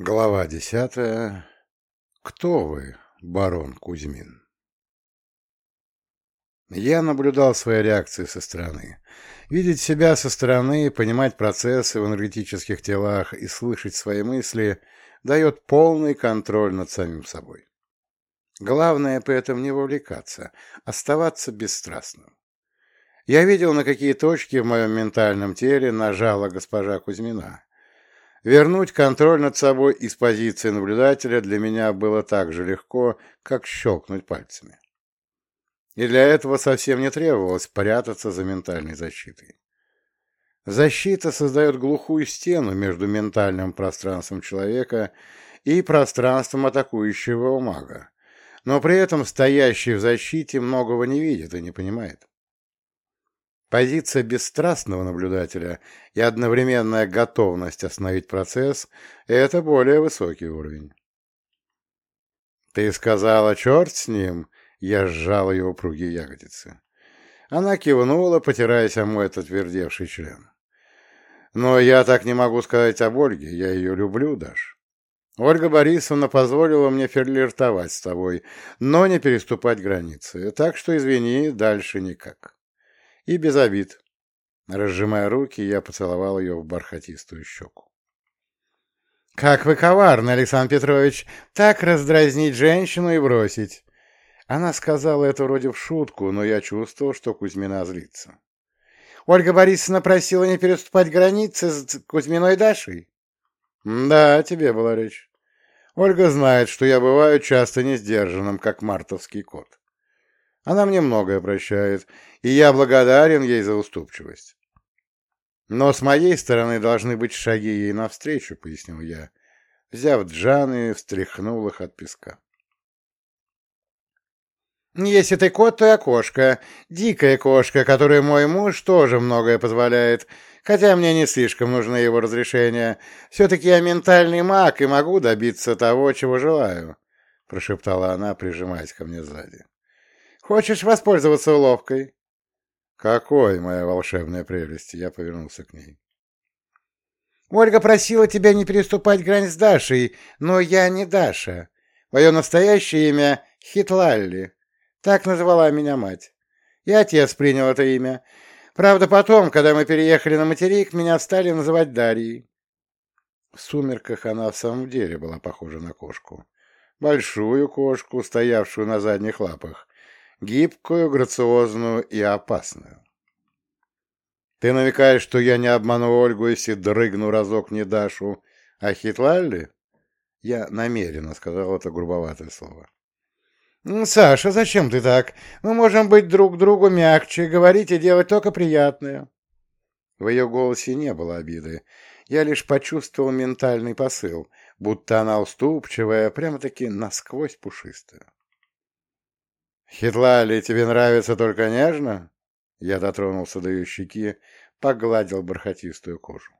Глава десятая. Кто вы, барон Кузьмин? Я наблюдал свои реакции со стороны. Видеть себя со стороны, понимать процессы в энергетических телах и слышать свои мысли дает полный контроль над самим собой. Главное при этом не вовлекаться, оставаться бесстрастным. Я видел, на какие точки в моем ментальном теле нажала госпожа Кузьмина. Вернуть контроль над собой из позиции наблюдателя для меня было так же легко, как щелкнуть пальцами. И для этого совсем не требовалось прятаться за ментальной защитой. Защита создает глухую стену между ментальным пространством человека и пространством атакующего мага, но при этом стоящий в защите многого не видит и не понимает. Позиция бесстрастного наблюдателя и одновременная готовность остановить процесс – это более высокий уровень. «Ты сказала, черт с ним!» – я сжал ее упругие ягодицы. Она кивнула, потираясь о мой отвердевший член. «Но я так не могу сказать об Ольге, я ее люблю, Даш. Ольга Борисовна позволила мне флиртовать с тобой, но не переступать границы, так что, извини, дальше никак» и без обид. Разжимая руки, я поцеловал ее в бархатистую щеку. «Как вы коварны, Александр Петрович, так раздразнить женщину и бросить!» Она сказала это вроде в шутку, но я чувствовал, что Кузьмина злится. «Ольга Борисовна просила не переступать границы с Кузьминой Дашей?» «Да, тебе была речь. Ольга знает, что я бываю часто не сдержанным, как мартовский кот. Она мне многое прощает, и я благодарен ей за уступчивость. Но с моей стороны должны быть шаги ей навстречу, — пояснил я, взяв джаны, встряхнул их от песка. Если ты кот, то я кошка. Дикая кошка, которой мой муж тоже многое позволяет, хотя мне не слишком нужно его разрешение. Все-таки я ментальный маг и могу добиться того, чего желаю, — прошептала она, прижимаясь ко мне сзади. Хочешь воспользоваться уловкой? Какой моя волшебная прелесть! Я повернулся к ней. Ольга просила тебя не переступать грань с Дашей, но я не Даша. Мое настоящее имя — Хитлалли. Так назвала меня мать. И отец принял это имя. Правда, потом, когда мы переехали на материк, меня стали называть Дарьей. В сумерках она в самом деле была похожа на кошку. Большую кошку, стоявшую на задних лапах, гибкую, грациозную и опасную. Ты намекаешь, что я не обману Ольгу, если дрыгну разок не Дашу, а Хитлалли? Я намеренно сказал это грубоватое слово. «Саша, зачем ты так? Мы можем быть друг другу мягче, говорить и делать только приятное». В ее голосе не было обиды. Я лишь почувствовал ментальный посыл, будто она уступчивая, прямо-таки насквозь пушистая. «Хитлали, тебе нравится только нежно?» Я дотронулся до ее щеки, погладил бархатистую кожу.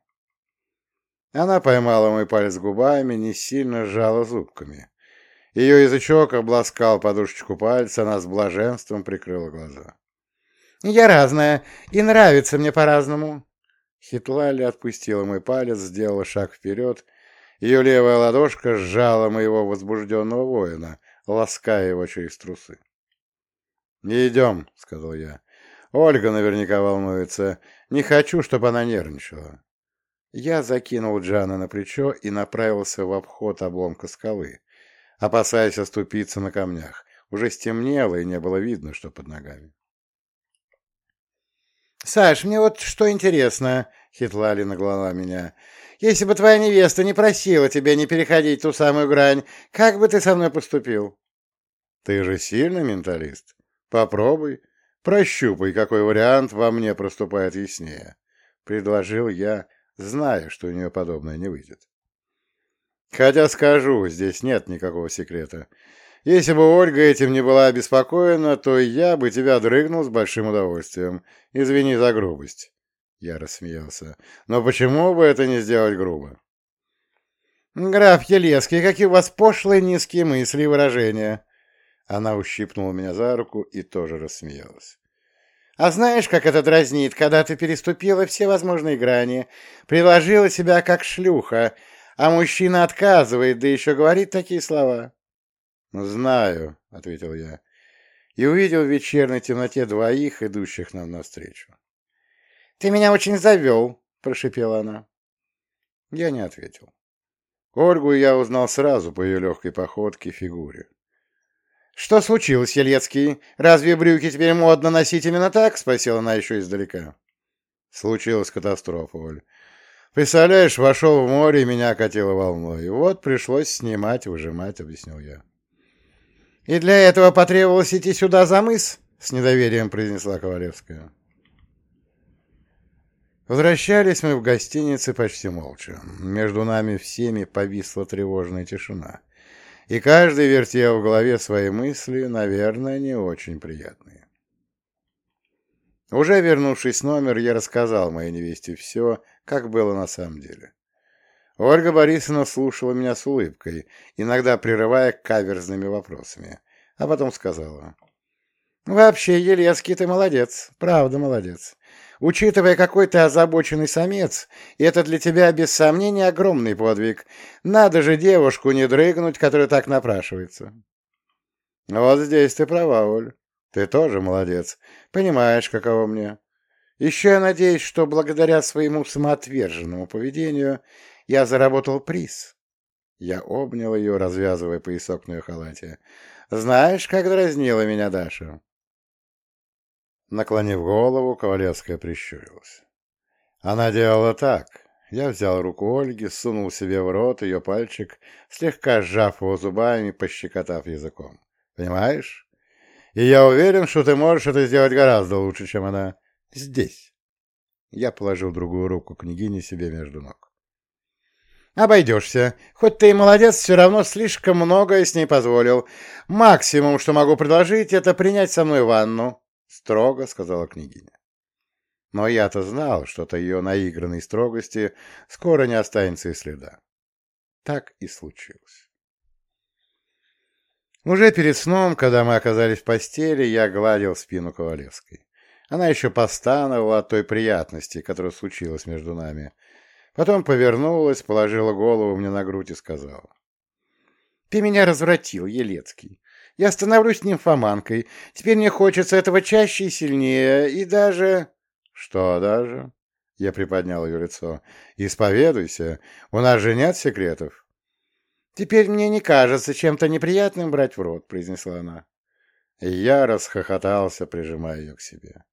Она поймала мой палец губами, не сильно сжала зубками. Ее язычок обласкал подушечку пальца, она с блаженством прикрыла глаза. «Я разная, и нравится мне по-разному». Хитлали отпустила мой палец, сделала шаг вперед. Ее левая ладошка сжала моего возбужденного воина, лаская его через трусы. «Идем», — сказал я. «Ольга наверняка волнуется. Не хочу, чтобы она нервничала». Я закинул Джана на плечо и направился в обход обломка скалы, опасаясь оступиться на камнях. Уже стемнело, и не было видно, что под ногами. «Саш, мне вот что интересно», — Хитлали наглала меня. «Если бы твоя невеста не просила тебя не переходить ту самую грань, как бы ты со мной поступил?» «Ты же сильный менталист. Попробуй, прощупай, какой вариант во мне проступает яснее, — предложил я, зная, что у нее подобное не выйдет. Хотя скажу, здесь нет никакого секрета. Если бы Ольга этим не была обеспокоена, то я бы тебя дрыгнул с большим удовольствием. Извини за грубость. Я рассмеялся. Но почему бы это не сделать грубо? Граф Елеский, какие у вас пошлые низкие мысли и выражения. Она ущипнула меня за руку и тоже рассмеялась. «А знаешь, как это дразнит, когда ты переступила все возможные грани, приложила себя как шлюха, а мужчина отказывает, да еще говорит такие слова. «Знаю», — ответил я, и увидел в вечерней темноте двоих, идущих нам навстречу. «Ты меня очень завел», — прошипела она. Я не ответил. Ольгу я узнал сразу по ее легкой походке и фигуре. «Что случилось, Елецкий? Разве брюки теперь модно носить именно так?» — спросила она еще издалека. Случилась катастрофа, Оль. Представляешь, вошел в море и меня окатило волной. Вот пришлось снимать, выжимать, объяснил я. «И для этого потребовалось идти сюда за мыс?» — с недоверием произнесла Ковалевская. Возвращались мы в гостинице почти молча. Между нами всеми повисла тревожная тишина. И каждый вертел в голове свои мысли, наверное, не очень приятные. Уже вернувшись в номер, я рассказал моей невесте все, как было на самом деле. Ольга Борисовна слушала меня с улыбкой, иногда прерывая каверзными вопросами, а потом сказала. «Вообще, Елецкий, ты молодец, правда молодец. Учитывая, какой ты озабоченный самец, это для тебя без сомнения огромный подвиг. Надо же девушку не дрыгнуть, которая так напрашивается. Вот здесь ты права, Оль. Ты тоже молодец. Понимаешь, каково мне. Еще я надеюсь, что благодаря своему самоотверженному поведению я заработал приз. Я обнял ее, развязывая поясок на ее халате. Знаешь, как дразнила меня Даша? Наклонив голову, Ковалевская прищурилась. Она делала так. Я взял руку Ольги, сунул себе в рот ее пальчик, слегка сжав его зубами, пощекотав языком. Понимаешь? И я уверен, что ты можешь это сделать гораздо лучше, чем она здесь. Я положил другую руку княгини себе между ног. «Обойдешься. Хоть ты и молодец, все равно слишком многое с ней позволил. Максимум, что могу предложить, это принять со мной ванну. — строго сказала княгиня. Но я-то знал, что-то ее наигранной строгости скоро не останется и следа. Так и случилось. Уже перед сном, когда мы оказались в постели, я гладил спину Ковалевской. Она еще постановала от той приятности, которая случилась между нами. Потом повернулась, положила голову мне на грудь и сказала. — Ты меня развратил, Елецкий. Я становлюсь нимфоманкой. Теперь мне хочется этого чаще и сильнее, и даже... Что даже? Я приподнял ее лицо. Исповедуйся. У нас же нет секретов. Теперь мне не кажется чем-то неприятным брать в рот, произнесла она. И я расхохотался, прижимая ее к себе.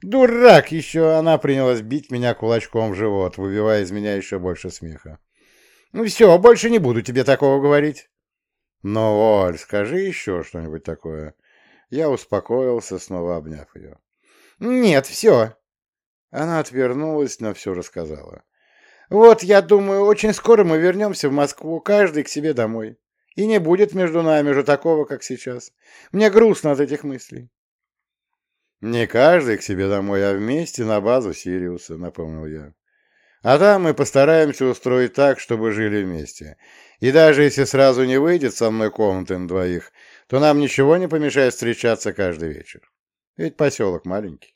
«Дурак!» еще она принялась бить меня кулачком в живот, выбивая из меня еще больше смеха. «Ну все, больше не буду тебе такого говорить». «Ну, Оль, скажи еще что-нибудь такое». Я успокоился, снова обняв ее. «Нет, все». Она отвернулась, но все рассказала. «Вот, я думаю, очень скоро мы вернемся в Москву, каждый к себе домой. И не будет между нами же такого, как сейчас. Мне грустно от этих мыслей». «Не каждый к себе домой, а вместе на базу Сириуса», — напомнил я. «А там мы постараемся устроить так, чтобы жили вместе. И даже если сразу не выйдет со мной комнаты на двоих, то нам ничего не помешает встречаться каждый вечер. Ведь поселок маленький.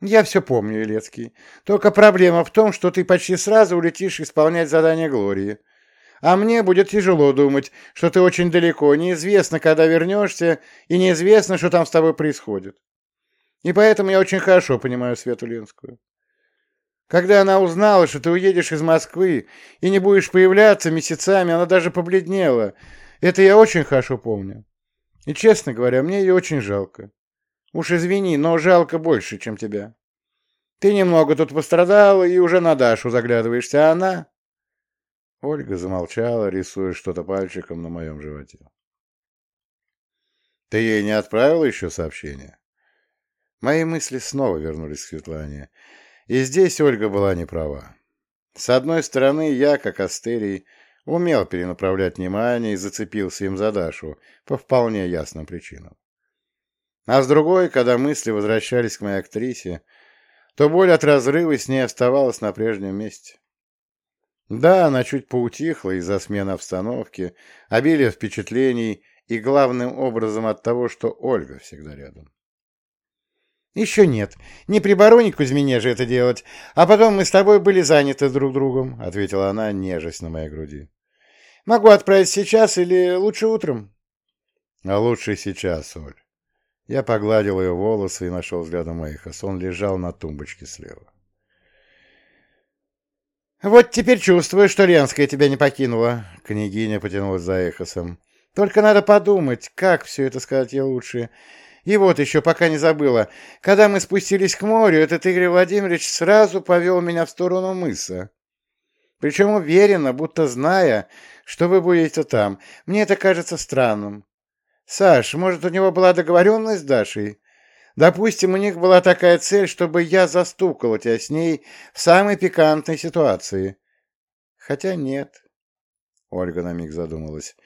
Я все помню, Илецкий. Только проблема в том, что ты почти сразу улетишь исполнять задание Глории. А мне будет тяжело думать, что ты очень далеко, неизвестно, когда вернешься, и неизвестно, что там с тобой происходит. И поэтому я очень хорошо понимаю Свету Ленскую. Когда она узнала, что ты уедешь из Москвы и не будешь появляться месяцами, она даже побледнела. Это я очень хорошо помню. И, честно говоря, мне ее очень жалко. Уж извини, но жалко больше, чем тебя. Ты немного тут пострадала и уже на Дашу заглядываешься, а она...» Ольга замолчала, рисуя что-то пальчиком на моем животе. «Ты ей не отправила еще сообщение?» Мои мысли снова вернулись к Светлане. И здесь Ольга была не права. С одной стороны, я, как Астерий, умел перенаправлять внимание и зацепился им за Дашу по вполне ясным причинам. А с другой, когда мысли возвращались к моей актрисе, то боль от разрыва с ней оставалась на прежнем месте. Да, она чуть поутихла из-за смены обстановки, обилия впечатлений и главным образом от того, что Ольга всегда рядом. Еще нет. Не при бароне Кузьмине же это делать. А потом мы с тобой были заняты друг другом, — ответила она, нежесть на моей груди. Могу отправить сейчас или лучше утром? А лучше сейчас, Оль. Я погладил ее волосы и нашел взглядом Эйхос. Он лежал на тумбочке слева. «Вот теперь чувствую, что Ленская тебя не покинула», — княгиня потянулась за Эхосом. «Только надо подумать, как все это сказать ей лучше. И вот еще, пока не забыла, когда мы спустились к морю, этот Игорь Владимирович сразу повел меня в сторону мыса. Причем уверенно, будто зная, что вы будете там. Мне это кажется странным. Саш, может, у него была договоренность с Дашей? Допустим, у них была такая цель, чтобы я застукал тебя с ней в самой пикантной ситуации. Хотя нет. Ольга на миг задумалась.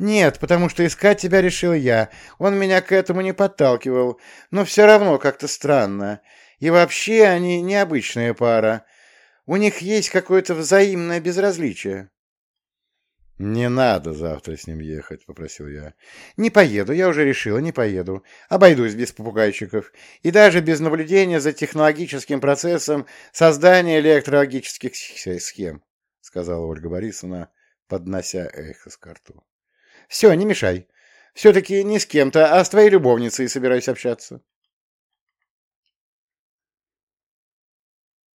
«Нет, потому что искать тебя решил я. Он меня к этому не подталкивал. Но все равно как-то странно. И вообще они необычная пара. У них есть какое-то взаимное безразличие». «Не надо завтра с ним ехать», — попросил я. «Не поеду, я уже решила, не поеду. Обойдусь без попугайчиков. И даже без наблюдения за технологическим процессом создания электрологических схем», — сказала Ольга Борисовна, поднося эхо с карту. Все, не мешай. Все-таки не с кем-то, а с твоей любовницей собираюсь общаться.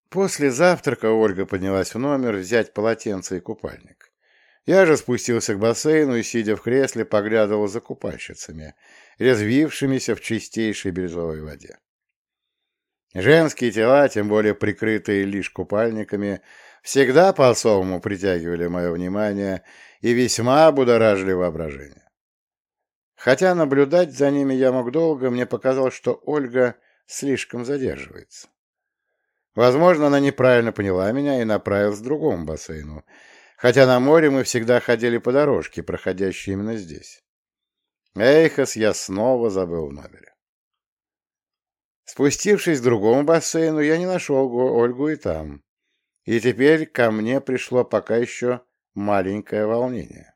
После завтрака Ольга поднялась в номер взять полотенце и купальник. Я же спустился к бассейну и, сидя в кресле, поглядывал за купальщицами, резвившимися в чистейшей бирюзовой воде. Женские тела, тем более прикрытые лишь купальниками, всегда по-особому притягивали мое внимание и весьма будоражили воображение. Хотя наблюдать за ними я мог долго, мне показалось, что Ольга слишком задерживается. Возможно, она неправильно поняла меня и направилась к другому бассейну, хотя на море мы всегда ходили по дорожке, проходящей именно здесь. Эйхос я снова забыл в номере. Спустившись к другому бассейну, я не нашел Ольгу и там. И теперь ко мне пришло пока еще маленькое волнение.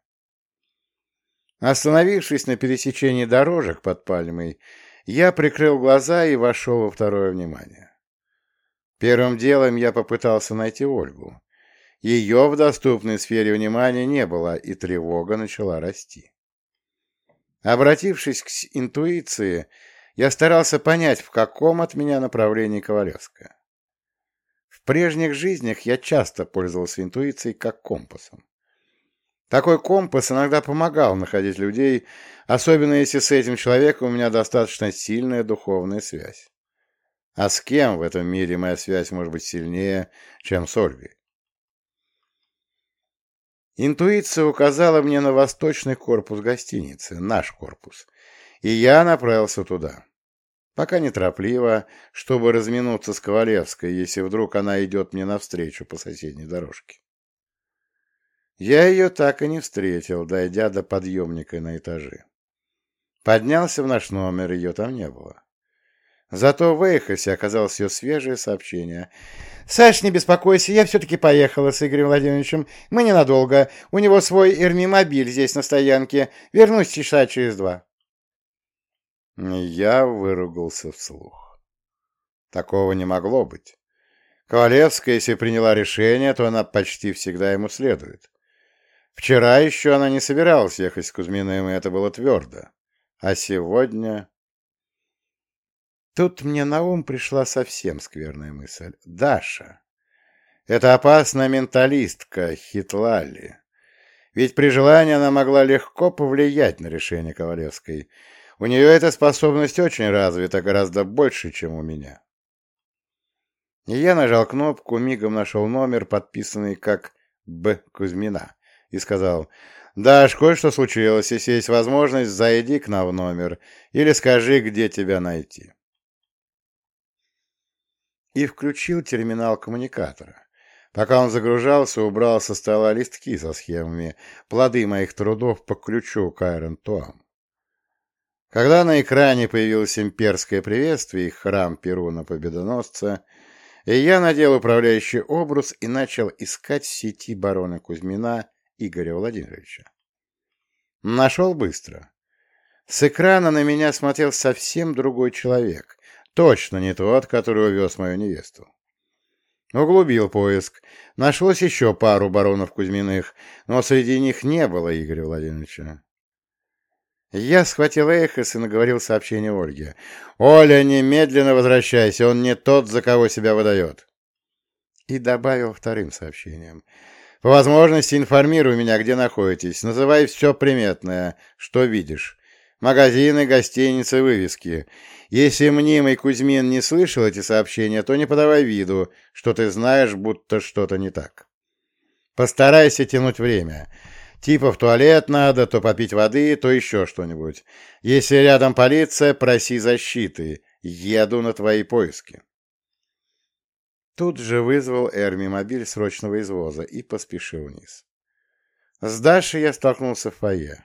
Остановившись на пересечении дорожек под пальмой, я прикрыл глаза и вошел во второе внимание. Первым делом я попытался найти Ольгу. Ее в доступной сфере внимания не было, и тревога начала расти. Обратившись к интуиции, я старался понять, в каком от меня направлении Ковалевская. Прежних жизнях я часто пользовался интуицией как компасом. Такой компас иногда помогал находить людей, особенно если с этим человеком у меня достаточно сильная духовная связь. А с кем в этом мире моя связь может быть сильнее, чем с Ольгой? Интуиция указала мне на восточный корпус гостиницы, наш корпус, и я направился туда. Пока неторопливо, чтобы разминуться с Ковалевской, если вдруг она идет мне навстречу по соседней дорожке. Я ее так и не встретил, дойдя до подъемника на этаже. Поднялся в наш номер, ее там не было. Зато в Эйхосе оказалось ее свежее сообщение. «Саш, не беспокойся, я все-таки поехала с Игорем Владимировичем. Мы ненадолго. У него свой эрмимобиль здесь на стоянке. Вернусь часа через два». Я выругался вслух. Такого не могло быть. Ковалевская, если приняла решение, то она почти всегда ему следует. Вчера еще она не собиралась ехать с Кузьминым, и это было твердо. А сегодня... Тут мне на ум пришла совсем скверная мысль. Даша. Это опасная менталистка, Хитлали. Ведь при желании она могла легко повлиять на решение Ковалевской. У нее эта способность очень развита, гораздо больше, чем у меня. И я нажал кнопку, мигом нашел номер, подписанный как «Б. Кузьмина» и сказал, «Даш, кое-что случилось. Если есть возможность, зайди к нам в номер или скажи, где тебя найти». И включил терминал коммуникатора. Пока он загружался, убрал со стола листки со схемами, плоды моих трудов по ключу Кайрон Туам. Когда на экране появилось имперское приветствие и храм Перуна Победоносца, и я надел управляющий образ и начал искать в сети барона Кузьмина Игоря Владимировича. Нашел быстро. С экрана на меня смотрел совсем другой человек, Точно не тот, который увез мою невесту. Углубил поиск. Нашлось еще пару баронов Кузьминых, но среди них не было Игоря Владимировича. Я схватил Эхос и наговорил сообщение Ольге. «Оля, немедленно возвращайся, он не тот, за кого себя выдает». И добавил вторым сообщением. «По возможности информируй меня, где находитесь. Называй все приметное, что видишь. Магазины, гостиницы, вывески. Если мнимый Кузьмин не слышал эти сообщения, то не подавай виду, что ты знаешь, будто что-то не так. Постарайся тянуть время». Типа в туалет надо, то попить воды, то еще что-нибудь. Если рядом полиция, проси защиты. Еду на твои поиски. Тут же вызвал Эрми мобиль срочного извоза и поспешил вниз. С Дашей я столкнулся в фойе.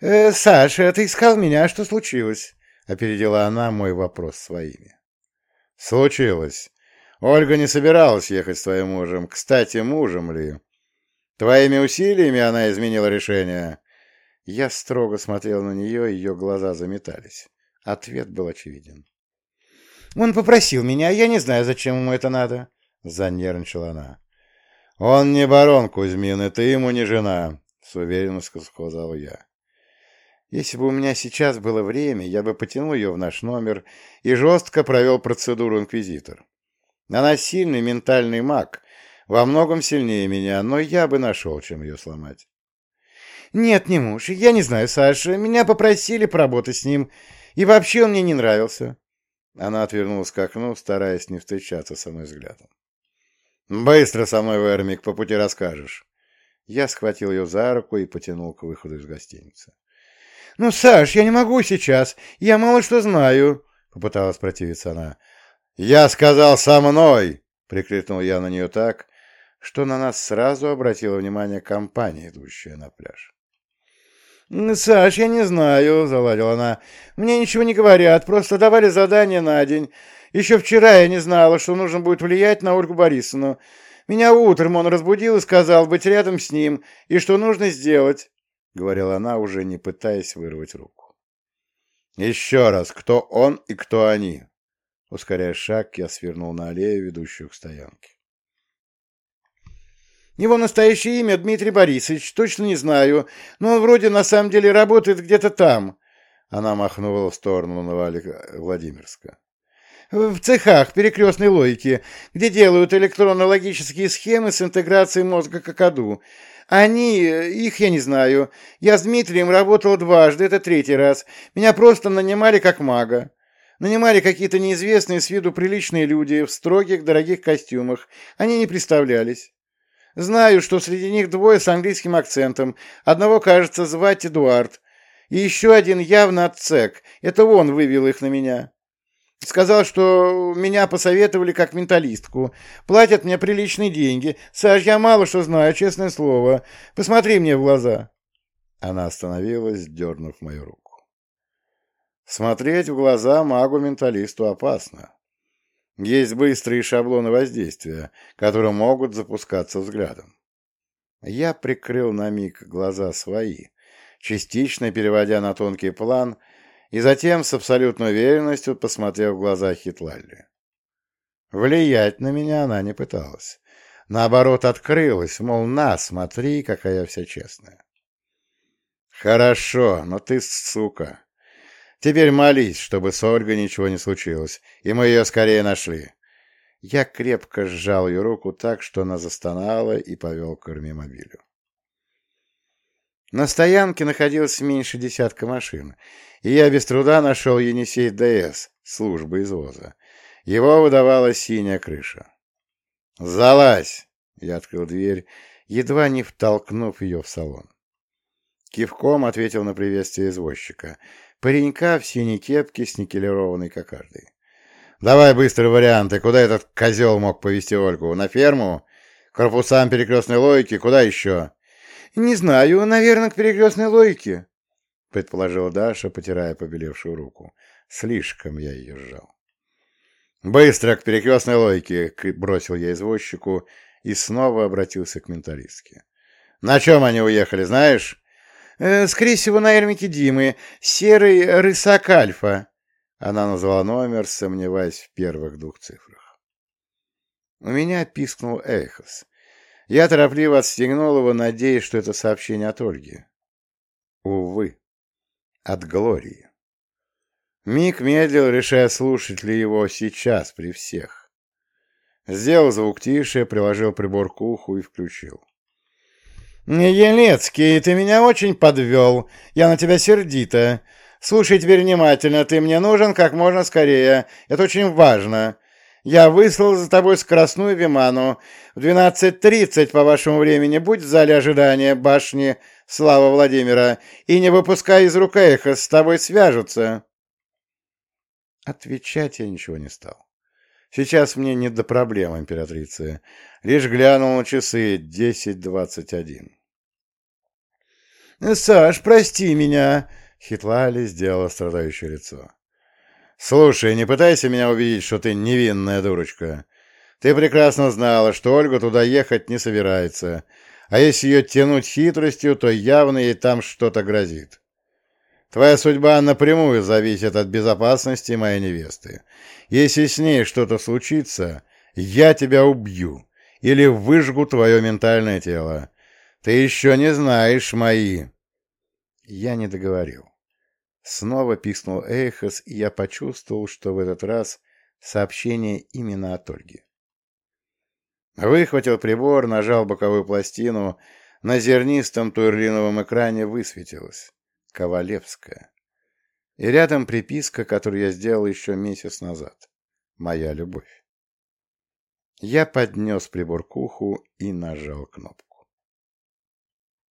«Э, «Саша, ты искал меня, что случилось?» — опередила она мой вопрос своими. «Случилось. Ольга не собиралась ехать с твоим мужем. Кстати, мужем ли?» Твоими усилиями она изменила решение?» Я строго смотрел на нее, ее глаза заметались. Ответ был очевиден. «Он попросил меня, я не знаю, зачем ему это надо», — занервничала она. «Он не барон Кузьмин, и ты ему не жена», — с уверенностью сказал я. Если бы у меня сейчас было время, я бы потянул ее в наш номер и жестко провел процедуру инквизитор. Она сильный ментальный маг, во многом сильнее меня, но я бы нашел, чем ее сломать. «Нет, не муж. Я не знаю, Саша. Меня попросили поработать с ним. И вообще он мне не нравился». Она отвернулась к окну, стараясь не встречаться со мной взглядом. «Быстро со мной, Вермик, по пути расскажешь». Я схватил ее за руку и потянул к выходу из гостиницы. «Ну, Саш, я не могу сейчас. Я мало что знаю», — попыталась противиться она. «Я сказал со мной!» — прикрикнул я на нее так, что на нас сразу обратила внимание компания, идущая на пляж. «Саш, я не знаю», — заладила она. «Мне ничего не говорят, просто давали задание на день. Еще вчера я не знала, что нужно будет влиять на Ольгу Борисовну. Меня утром он разбудил и сказал быть рядом с ним, и что нужно сделать», — говорила она, уже не пытаясь вырвать руку. «Еще раз, кто он и кто они?» Ускоряя шаг, я свернул на аллею, ведущую к стоянке. Его настоящее имя Дмитрий Борисович, точно не знаю, но он вроде на самом деле работает где-то там. Она махнула в сторону Новали Владимирска. В цехах перекрестной логики, где делают электронно-логические схемы с интеграцией мозга к АКАДу. Они, их я не знаю. Я с Дмитрием работал дважды, это третий раз. Меня просто нанимали как мага. Нанимали какие-то неизвестные с виду приличные люди в строгих дорогих костюмах. Они не представлялись. Знаю, что среди них двое с английским акцентом. Одного, кажется, звать Эдуард. И еще один явно отцек. Это он вывел их на меня. Сказал, что меня посоветовали как менталистку. Платят мне приличные деньги. Саш, я мало что знаю, честное слово. Посмотри мне в глаза. Она остановилась, дернув мою руку. Смотреть в глаза магу-менталисту опасно. Есть быстрые шаблоны воздействия, которые могут запускаться взглядом. Я прикрыл на миг глаза свои, частично переводя на тонкий план, и затем с абсолютной уверенностью посмотрел в глаза Хитлалли. Влиять на меня она не пыталась. Наоборот, открылась, мол, на, смотри, какая вся честная. «Хорошо, но ты сука. Теперь молись, чтобы с Ольгой ничего не случилось, и мы ее скорее нашли. Я крепко сжал ее руку так, что она застонала и повел к армимобилю. На стоянке находилось меньше десятка машин, и я без труда нашел Енисей ДС, службы извоза. Его выдавала синяя крыша. «Залазь!» — я открыл дверь, едва не втолкнув ее в салон. Кивком ответил на приветствие извозчика — паренька в синей кепке с никелированной кокардой. «Давай быстрые варианты. Куда этот козел мог повезти Ольгу? На ферму? Корпусам перекрестной логики? Куда еще?» «Не знаю. Наверное, к перекрестной логике», — предположила Даша, потирая побелевшую руку. Слишком я ее сжал. «Быстро к перекрестной логике!» — бросил я извозчику и снова обратился к менталистке. «На чем они уехали, знаешь?» Э, «Скорее всего, на Эрмике Димы. Серый рысак Альфа», — Она назвала номер, сомневаясь в первых двух цифрах. У меня пискнул Эхос. Я торопливо отстегнул его, надеясь, что это сообщение от Ольги. Увы, от Глории. Мик медлил, решая, слушать ли его сейчас при всех. Сделал звук тише, приложил прибор к уху и включил. «Елецкий, ты меня очень подвел. Я на тебя сердита. Слушай теперь внимательно. Ты мне нужен как можно скорее. Это очень важно. Я выслал за тобой скоростную Виману. В 12.30 по вашему времени будь в зале ожидания башни Слава Владимира и не выпускай из рук эхо, с тобой свяжутся». Отвечать я ничего не стал. Сейчас мне не до проблем, императрицы. Лишь глянул на часы десять двадцать один. «Саш, прости меня!» — Хитлали сделала страдающее лицо. «Слушай, не пытайся меня убедить, что ты невинная дурочка. Ты прекрасно знала, что Ольга туда ехать не собирается, а если ее тянуть хитростью, то явно ей там что-то грозит. Твоя судьба напрямую зависит от безопасности моей невесты. Если с ней что-то случится, я тебя убью или выжгу твое ментальное тело. Ты еще не знаешь мои...» Я не договорил. Снова пискнул Эйхос, и я почувствовал, что в этот раз сообщение именно от Ольги. Выхватил прибор, нажал боковую пластину, на зернистом турлиновом экране высветилось. Ковалевская. И рядом приписка, которую я сделал еще месяц назад. Моя любовь. Я поднес прибор к уху и нажал кнопку.